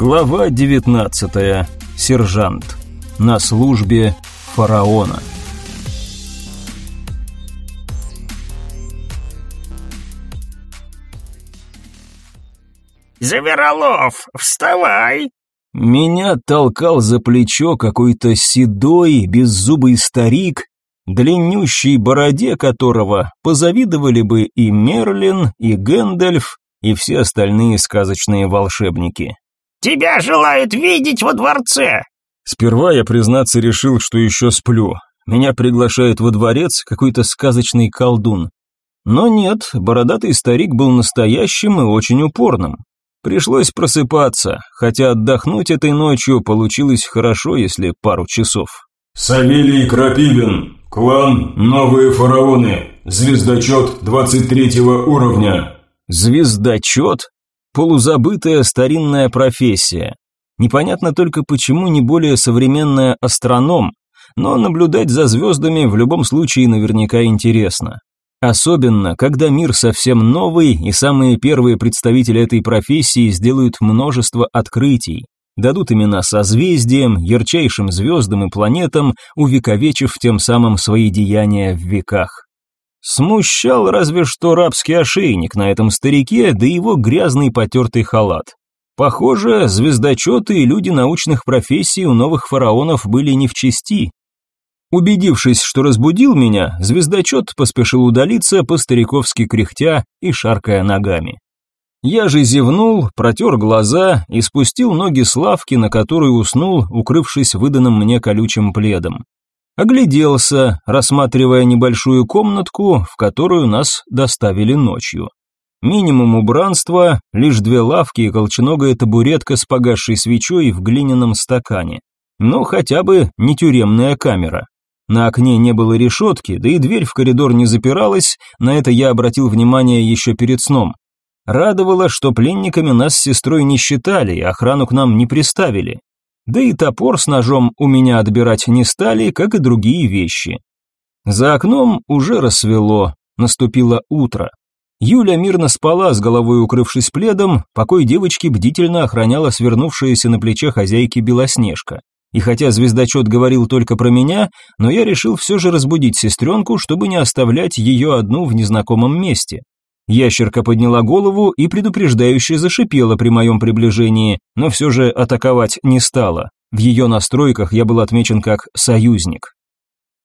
Глава 19. Сержант. На службе фараона. «Заверолов, вставай!» Меня толкал за плечо какой-то седой, беззубый старик, длиннющей бороде которого позавидовали бы и Мерлин, и Гэндальф, и все остальные сказочные волшебники. «Тебя желают видеть во дворце!» Сперва я, признаться, решил, что еще сплю. Меня приглашает во дворец какой-то сказочный колдун. Но нет, бородатый старик был настоящим и очень упорным. Пришлось просыпаться, хотя отдохнуть этой ночью получилось хорошо, если пару часов. «Савелий Крапивин, клан Новые Фараоны, звездочет 23 уровня». Звездочет? Полузабытая старинная профессия. Непонятно только, почему не более современная астроном, но наблюдать за звездами в любом случае наверняка интересно. Особенно, когда мир совсем новый, и самые первые представители этой профессии сделают множество открытий, дадут имена созвездиям, ярчайшим звездам и планетам, увековечив тем самым свои деяния в веках. Смущал разве что рабский ошейник на этом старике, да его грязный потертый халат. Похоже, звездочеты и люди научных профессий у новых фараонов были не в чести, Убедившись, что разбудил меня, звездочет поспешил удалиться, по-стариковски кряхтя и шаркая ногами. Я же зевнул, протер глаза и спустил ноги с лавки, на которой уснул, укрывшись выданным мне колючим пледом. Огляделся, рассматривая небольшую комнатку, в которую нас доставили ночью. Минимум убранства, лишь две лавки и колченогая табуретка с погасшей свечой в глиняном стакане. Но хотя бы не тюремная камера. На окне не было решетки, да и дверь в коридор не запиралась, на это я обратил внимание еще перед сном. Радовало, что пленниками нас с сестрой не считали и охрану к нам не приставили. Да и топор с ножом у меня отбирать не стали, как и другие вещи. За окном уже рассвело, наступило утро. Юля мирно спала, с головой укрывшись пледом, покой девочки бдительно охраняла свернувшаяся на плече хозяйки Белоснежка. И хотя звездочет говорил только про меня, но я решил все же разбудить сестренку, чтобы не оставлять ее одну в незнакомом месте. Ящерка подняла голову и предупреждающе зашипела при моем приближении, но все же атаковать не стала. В ее настройках я был отмечен как «союзник».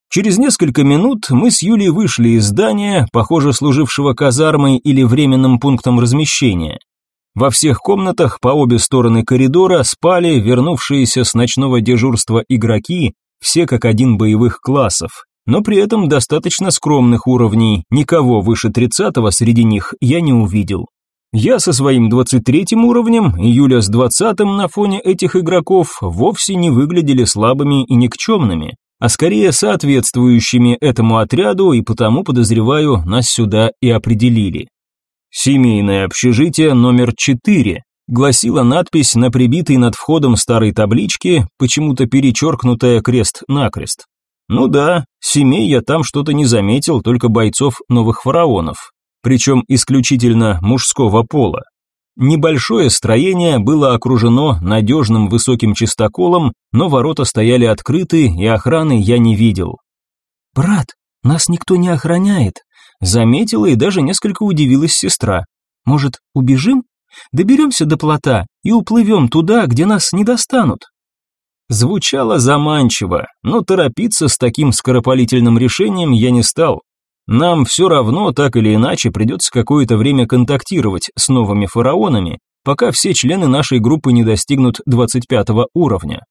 Через несколько минут мы с Юлей вышли из здания, похоже служившего казармой или временным пунктом размещения. Во всех комнатах по обе стороны коридора спали вернувшиеся с ночного дежурства игроки, все как один боевых классов, но при этом достаточно скромных уровней, никого выше 30-го среди них я не увидел. Я со своим 23-м уровнем и Юля с 20-м на фоне этих игроков вовсе не выглядели слабыми и никчемными, а скорее соответствующими этому отряду и потому, подозреваю, нас сюда и определили. «Семейное общежитие номер 4», гласила надпись на прибитой над входом старой табличке, почему-то перечеркнутая крест-накрест. Ну да, семей я там что-то не заметил, только бойцов новых фараонов, причем исключительно мужского пола. Небольшое строение было окружено надежным высоким чистоколом, но ворота стояли открыты, и охраны я не видел. «Брат, нас никто не охраняет», Заметила и даже несколько удивилась сестра. Может, убежим? Доберемся до плота и уплывем туда, где нас не достанут. Звучало заманчиво, но торопиться с таким скоропалительным решением я не стал. Нам все равно, так или иначе, придется какое-то время контактировать с новыми фараонами, пока все члены нашей группы не достигнут 25 уровня.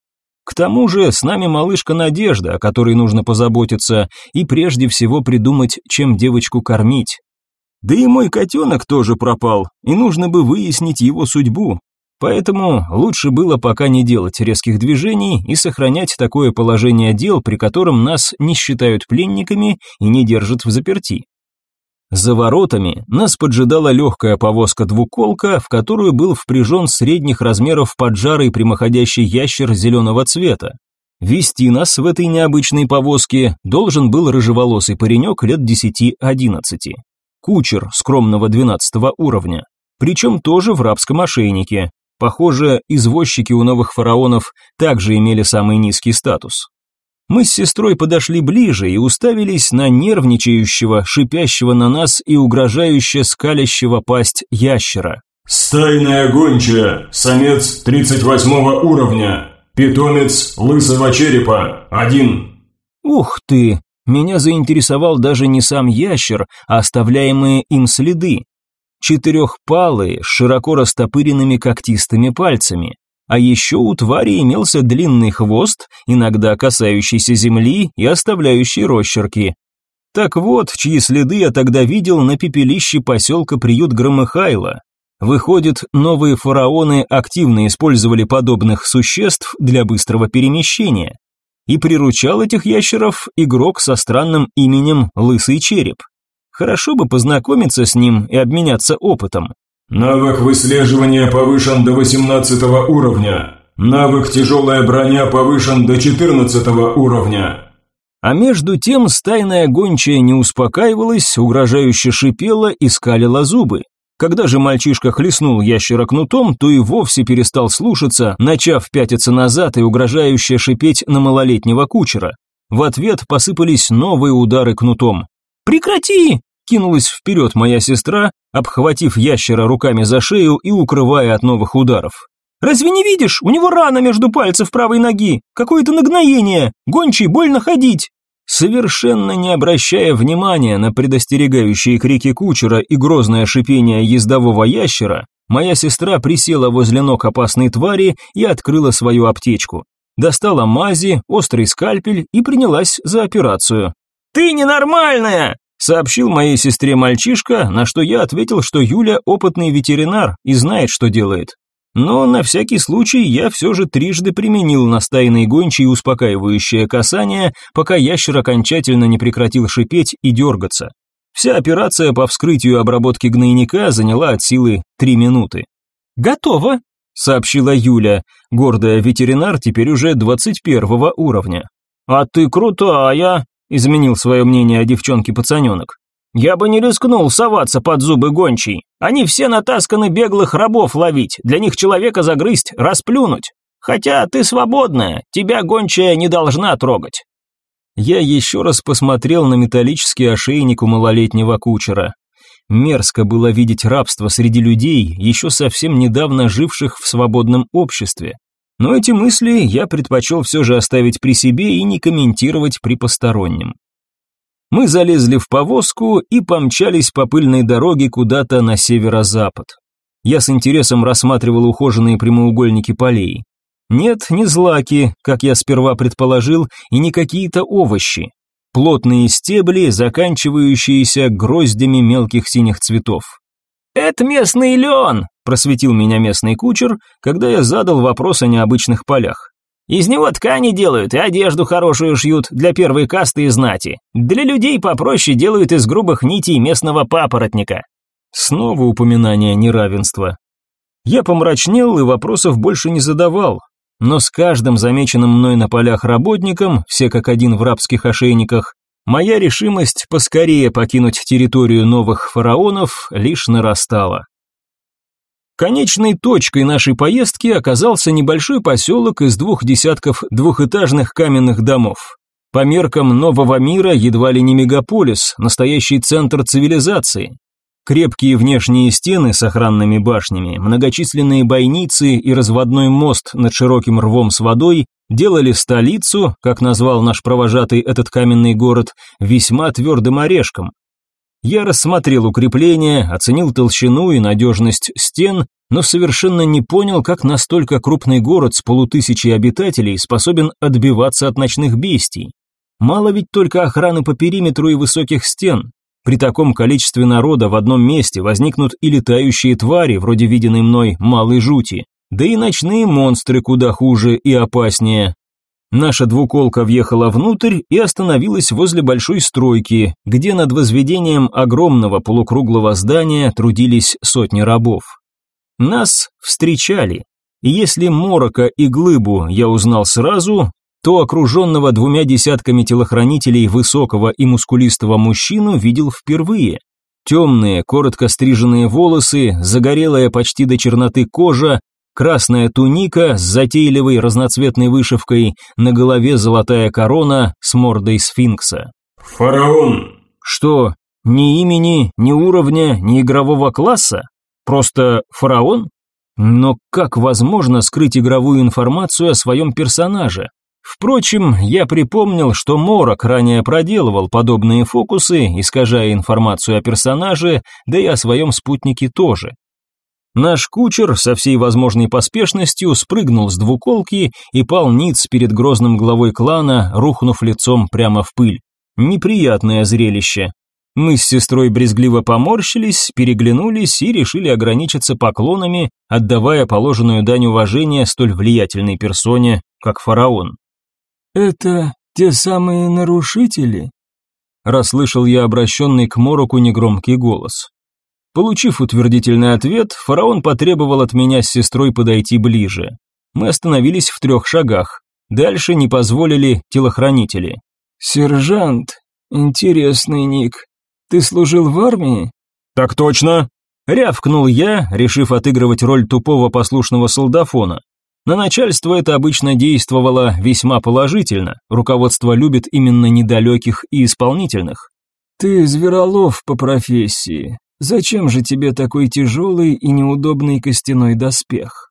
К тому же с нами малышка Надежда, о которой нужно позаботиться, и прежде всего придумать, чем девочку кормить. Да и мой котенок тоже пропал, и нужно бы выяснить его судьбу. Поэтому лучше было пока не делать резких движений и сохранять такое положение дел, при котором нас не считают пленниками и не держат в заперти. За воротами нас поджидала легкая повозка-двуколка, в которую был впряжен средних размеров поджарый прямоходящий ящер зеленого цвета. Вести нас в этой необычной повозке должен был рыжеволосый паренек лет 10-11. Кучер скромного 12 уровня. Причем тоже в рабском ошейнике. Похоже, извозчики у новых фараонов также имели самый низкий статус. Мы с сестрой подошли ближе и уставились на нервничающего, шипящего на нас и угрожающе скалящего пасть ящера. «Стайная гончая, самец 38 уровня, питомец лысого черепа, один». Ух ты, меня заинтересовал даже не сам ящер, а оставляемые им следы. Четырехпалые, с широко растопыренными когтистыми пальцами. А еще у твари имелся длинный хвост, иногда касающийся земли и оставляющий росчерки. Так вот, чьи следы я тогда видел на пепелище поселка Приют Громыхайло. Выходит, новые фараоны активно использовали подобных существ для быстрого перемещения. И приручал этих ящеров игрок со странным именем Лысый Череп. Хорошо бы познакомиться с ним и обменяться опытом. Навык выслеживания повышен до 18 уровня. Навык тяжелая броня повышен до 14 уровня. А между тем стайная гончая не успокаивалась, угрожающе шипела и скалила зубы. Когда же мальчишка хлестнул ящера кнутом, то и вовсе перестал слушаться, начав пятиться назад и угрожающе шипеть на малолетнего кучера. В ответ посыпались новые удары кнутом. «Прекрати!» Кинулась вперед моя сестра, обхватив ящера руками за шею и укрывая от новых ударов. «Разве не видишь? У него рана между пальцев правой ноги. Какое-то нагноение. Гончий больно ходить». Совершенно не обращая внимания на предостерегающие крики кучера и грозное шипение ездового ящера, моя сестра присела возле ног опасной твари и открыла свою аптечку. Достала мази, острый скальпель и принялась за операцию. «Ты ненормальная!» Сообщил моей сестре мальчишка, на что я ответил, что Юля опытный ветеринар и знает, что делает. Но на всякий случай я все же трижды применил на стайной гончей успокаивающее касание, пока ящер окончательно не прекратил шипеть и дергаться. Вся операция по вскрытию и обработке гнойника заняла от силы три минуты. «Готово», — сообщила Юля, гордая ветеринар теперь уже 21 уровня. «А ты крутая», изменил свое мнение о девчонке пацаненок. «Я бы не рискнул соваться под зубы гончей. Они все натасканы беглых рабов ловить, для них человека загрызть, расплюнуть. Хотя ты свободная, тебя гончая не должна трогать». Я еще раз посмотрел на металлический ошейник у малолетнего кучера. Мерзко было видеть рабство среди людей, еще совсем недавно живших в свободном обществе. Но эти мысли я предпочел все же оставить при себе и не комментировать при постороннем. Мы залезли в повозку и помчались по пыльной дороге куда-то на северо-запад. Я с интересом рассматривал ухоженные прямоугольники полей. Нет, не злаки, как я сперва предположил, и не какие-то овощи. Плотные стебли, заканчивающиеся гроздями мелких синих цветов. «Это местный лен!» – просветил меня местный кучер, когда я задал вопрос о необычных полях. «Из него ткани делают и одежду хорошую шьют для первой касты и знати. Для людей попроще делают из грубых нитей местного папоротника». Снова упоминание неравенства. Я помрачнел и вопросов больше не задавал, но с каждым замеченным мной на полях работником, все как один в рабских ошейниках, Моя решимость поскорее покинуть территорию новых фараонов лишь нарастала. Конечной точкой нашей поездки оказался небольшой поселок из двух десятков двухэтажных каменных домов. По меркам нового мира едва ли не мегаполис, настоящий центр цивилизации. Крепкие внешние стены с охранными башнями, многочисленные бойницы и разводной мост над широким рвом с водой делали столицу, как назвал наш провожатый этот каменный город, весьма твердым орешком. Я рассмотрел укрепления, оценил толщину и надежность стен, но совершенно не понял, как настолько крупный город с полутысячей обитателей способен отбиваться от ночных бестий. Мало ведь только охраны по периметру и высоких стен. При таком количестве народа в одном месте возникнут и летающие твари, вроде виденной мной малой жути, да и ночные монстры куда хуже и опаснее. Наша двуколка въехала внутрь и остановилась возле большой стройки, где над возведением огромного полукруглого здания трудились сотни рабов. Нас встречали, и если Морока и Глыбу я узнал сразу, то окруженного двумя десятками телохранителей высокого и мускулистого мужчину видел впервые. Темные, коротко стриженные волосы, загорелая почти до черноты кожа, красная туника с затейливой разноцветной вышивкой, на голове золотая корона с мордой сфинкса. «Фараон!» Что, ни имени, ни уровня, ни игрового класса? Просто фараон? Но как возможно скрыть игровую информацию о своем персонаже? Впрочем, я припомнил, что Морок ранее проделывал подобные фокусы, искажая информацию о персонаже, да и о своем спутнике тоже. Наш кучер со всей возможной поспешностью спрыгнул с двуколки и пал ниц перед грозным главой клана, рухнув лицом прямо в пыль. Неприятное зрелище. Мы с сестрой брезгливо поморщились, переглянулись и решили ограничиться поклонами, отдавая положенную дань уважения столь влиятельной персоне, как фараон. «Это те самые нарушители?» Расслышал я обращенный к Мороку негромкий голос. Получив утвердительный ответ, фараон потребовал от меня с сестрой подойти ближе. Мы остановились в трех шагах. Дальше не позволили телохранители. «Сержант, интересный ник. Ты служил в армии?» «Так точно!» Рявкнул я, решив отыгрывать роль тупого послушного солдафона. На начальство это обычно действовало весьма положительно, руководство любит именно недалеких и исполнительных. «Ты зверолов по профессии. Зачем же тебе такой тяжелый и неудобный костяной доспех?»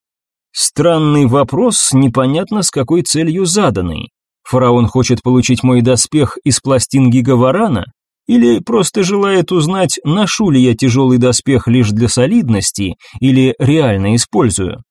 Странный вопрос, непонятно с какой целью заданный. Фараон хочет получить мой доспех из пластин гигаварана? Или просто желает узнать, ношу ли я тяжелый доспех лишь для солидности, или реально использую?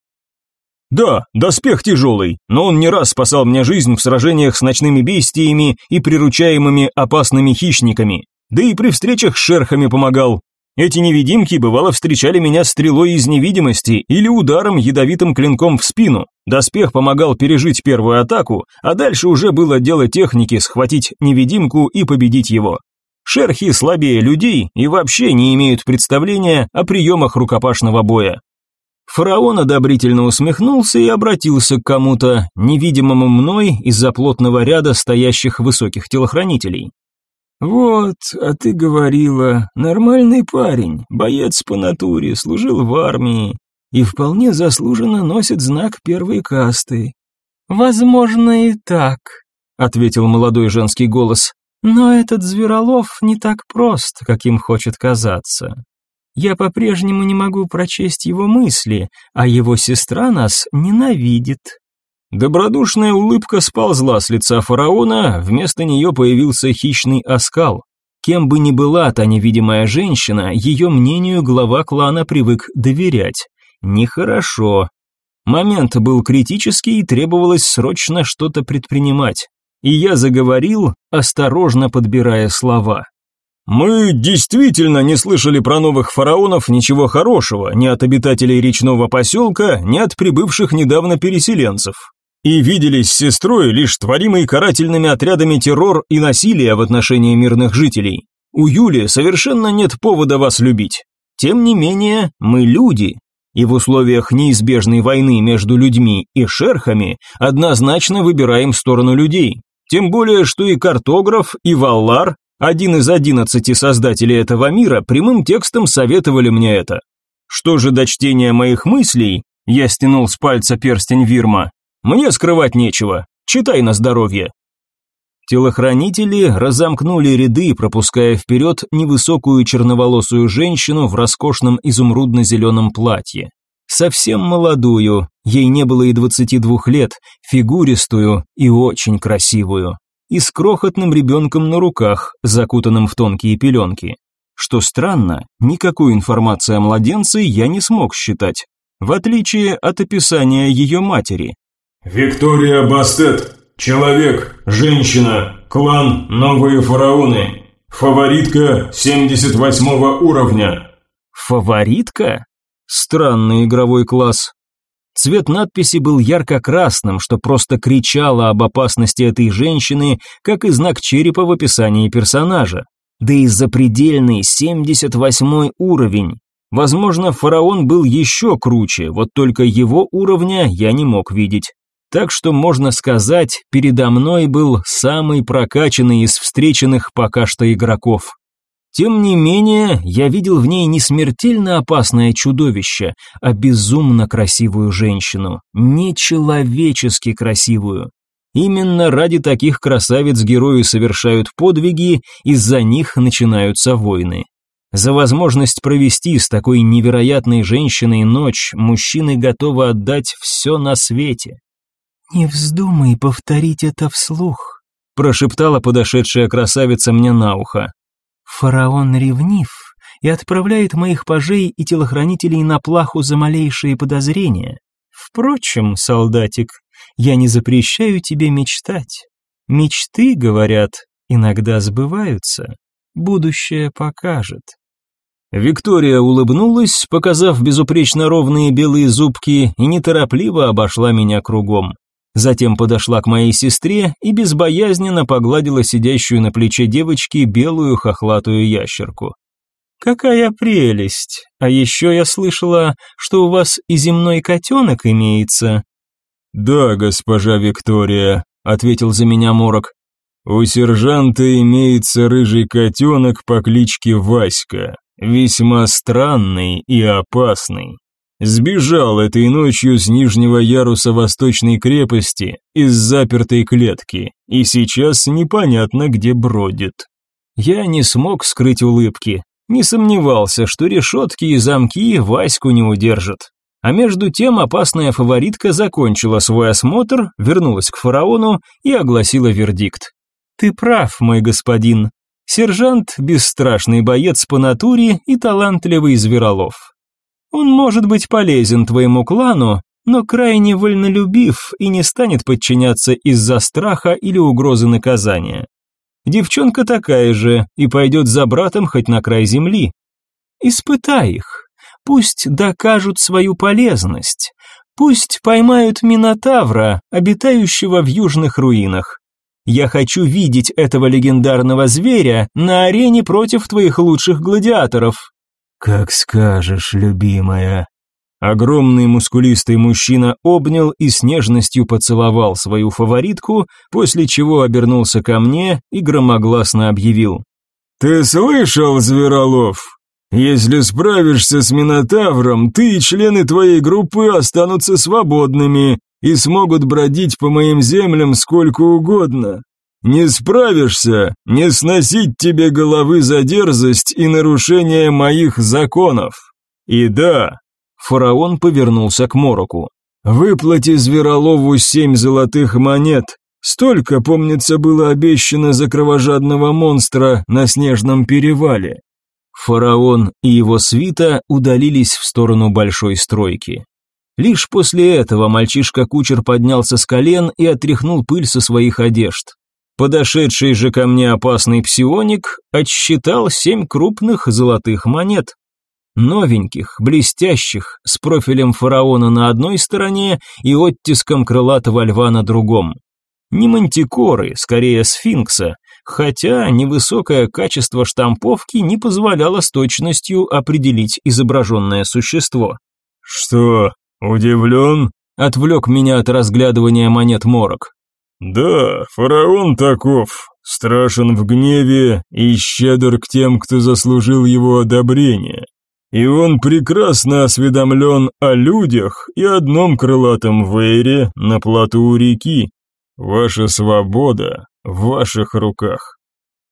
Да, доспех тяжелый, но он не раз спасал мне жизнь в сражениях с ночными бестиями и приручаемыми опасными хищниками. Да и при встречах с шерхами помогал. Эти невидимки бывало встречали меня стрелой из невидимости или ударом ядовитым клинком в спину. Доспех помогал пережить первую атаку, а дальше уже было дело техники схватить невидимку и победить его. Шерхи слабее людей и вообще не имеют представления о приемах рукопашного боя. Фараон одобрительно усмехнулся и обратился к кому-то, невидимому мной из-за плотного ряда стоящих высоких телохранителей. «Вот, а ты говорила, нормальный парень, боец по натуре, служил в армии и вполне заслуженно носит знак первой касты». «Возможно и так», — ответил молодой женский голос, «но этот Зверолов не так прост, каким хочет казаться. Я по-прежнему не могу прочесть его мысли, а его сестра нас ненавидит». Добродушная улыбка сползла с лица фараона, вместо нее появился хищный оскал. Кем бы ни была та невидимая женщина, ее мнению глава клана привык доверять. Нехорошо. Момент был критический и требовалось срочно что-то предпринимать. И я заговорил, осторожно подбирая слова. Мы действительно не слышали про новых фараонов ничего хорошего ни от обитателей речного поселка, ни от прибывших недавно переселенцев. И виделись с сестрой лишь творимый карательными отрядами террор и насилие в отношении мирных жителей. У Юли совершенно нет повода вас любить. Тем не менее, мы люди, и в условиях неизбежной войны между людьми и шерхами однозначно выбираем сторону людей. Тем более, что и картограф, и Валлар один из одиннадцати создателей этого мира прямым текстом советовали мне это. Что же до чтения моих мыслей, я стянул с пальца перстень Вирма, мне скрывать нечего, читай на здоровье. Телохранители разомкнули ряды, пропуская вперед невысокую черноволосую женщину в роскошном изумрудно-зеленом платье. Совсем молодую, ей не было и двадцати двух лет, фигуристую и очень красивую и с крохотным ребенком на руках, закутанным в тонкие пеленки. Что странно, никакой информации о младенце я не смог считать, в отличие от описания ее матери. «Виктория Бастет, человек, женщина, клан Новые Фараоны, фаворитка 78 уровня». «Фаворитка?» Странный игровой класс. Цвет надписи был ярко-красным, что просто кричало об опасности этой женщины, как и знак черепа в описании персонажа. Да и запредельный 78 уровень. Возможно, фараон был еще круче, вот только его уровня я не мог видеть. Так что, можно сказать, передо мной был самый прокачанный из встреченных пока что игроков. Тем не менее, я видел в ней не смертельно опасное чудовище, а безумно красивую женщину, нечеловечески красивую. Именно ради таких красавиц герои совершают подвиги, из-за них начинаются войны. За возможность провести с такой невероятной женщиной ночь мужчины готовы отдать все на свете. «Не вздумай повторить это вслух», – прошептала подошедшая красавица мне на ухо. «Фараон ревнив и отправляет моих пажей и телохранителей на плаху за малейшие подозрения. Впрочем, солдатик, я не запрещаю тебе мечтать. Мечты, говорят, иногда сбываются. Будущее покажет». Виктория улыбнулась, показав безупречно ровные белые зубки, и неторопливо обошла меня кругом. Затем подошла к моей сестре и безбоязненно погладила сидящую на плече девочки белую хохлатую ящерку. «Какая прелесть! А еще я слышала, что у вас и земной котенок имеется». «Да, госпожа Виктория», — ответил за меня Морок. «У сержанта имеется рыжий котенок по кличке Васька, весьма странный и опасный. Сбежал этой ночью с нижнего яруса восточной крепости из запертой клетки и сейчас непонятно где бродит. Я не смог скрыть улыбки, не сомневался, что решетки и замки Ваську не удержат. А между тем опасная фаворитка закончила свой осмотр, вернулась к фараону и огласила вердикт. «Ты прав, мой господин. Сержант – бесстрашный боец по натуре и талантливый зверолов. Он может быть полезен твоему клану, но крайне вольнолюбив и не станет подчиняться из-за страха или угрозы наказания. Девчонка такая же и пойдет за братом хоть на край земли. Испытай их, пусть докажут свою полезность, пусть поймают Минотавра, обитающего в южных руинах. Я хочу видеть этого легендарного зверя на арене против твоих лучших гладиаторов. «Как скажешь, любимая». Огромный мускулистый мужчина обнял и с нежностью поцеловал свою фаворитку, после чего обернулся ко мне и громогласно объявил. «Ты слышал, Зверолов? Если справишься с Минотавром, ты и члены твоей группы останутся свободными и смогут бродить по моим землям сколько угодно. Не справишься, не сносить тебе головы за дерзость и нарушение моих законов. И да, фараон повернулся к Мороку. Выплати Зверолову семь золотых монет. Столько, помнится, было обещано за кровожадного монстра на снежном перевале. Фараон и его свита удалились в сторону большой стройки. Лишь после этого мальчишка-кучер поднялся с колен и отряхнул пыль со своих одежд. Подошедший же ко мне опасный псионик отсчитал семь крупных золотых монет. Новеньких, блестящих, с профилем фараона на одной стороне и оттиском крылатого льва на другом. Не мантикоры, скорее сфинкса, хотя невысокое качество штамповки не позволяло с точностью определить изображенное существо. «Что, удивлен?» – отвлек меня от разглядывания монет Морок. «Да, фараон таков, страшен в гневе и щедр к тем, кто заслужил его одобрение. И он прекрасно осведомлен о людях и одном крылатом вейре на плоту у реки. Ваша свобода в ваших руках».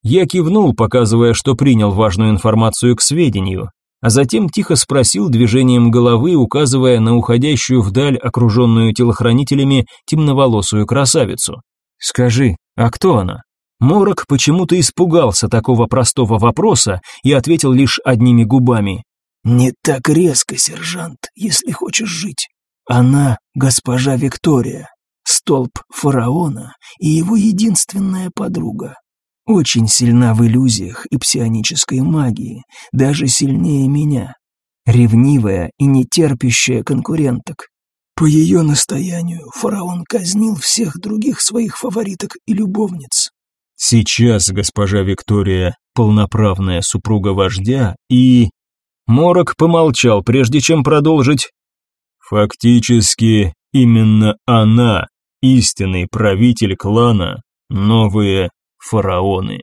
Я кивнул, показывая, что принял важную информацию к сведению а затем тихо спросил движением головы, указывая на уходящую вдаль, окруженную телохранителями, темноволосую красавицу. «Скажи, а кто она?» Морок почему-то испугался такого простого вопроса и ответил лишь одними губами. «Не так резко, сержант, если хочешь жить. Она госпожа Виктория, столб фараона и его единственная подруга. Очень сильна в иллюзиях и псионической магии, даже сильнее меня. Ревнивая и нетерпящая конкуренток. По ее настоянию фараон казнил всех других своих фавориток и любовниц. Сейчас госпожа Виктория полноправная супруга вождя и... Морок помолчал, прежде чем продолжить. Фактически, именно она, истинный правитель клана, новые фараоны.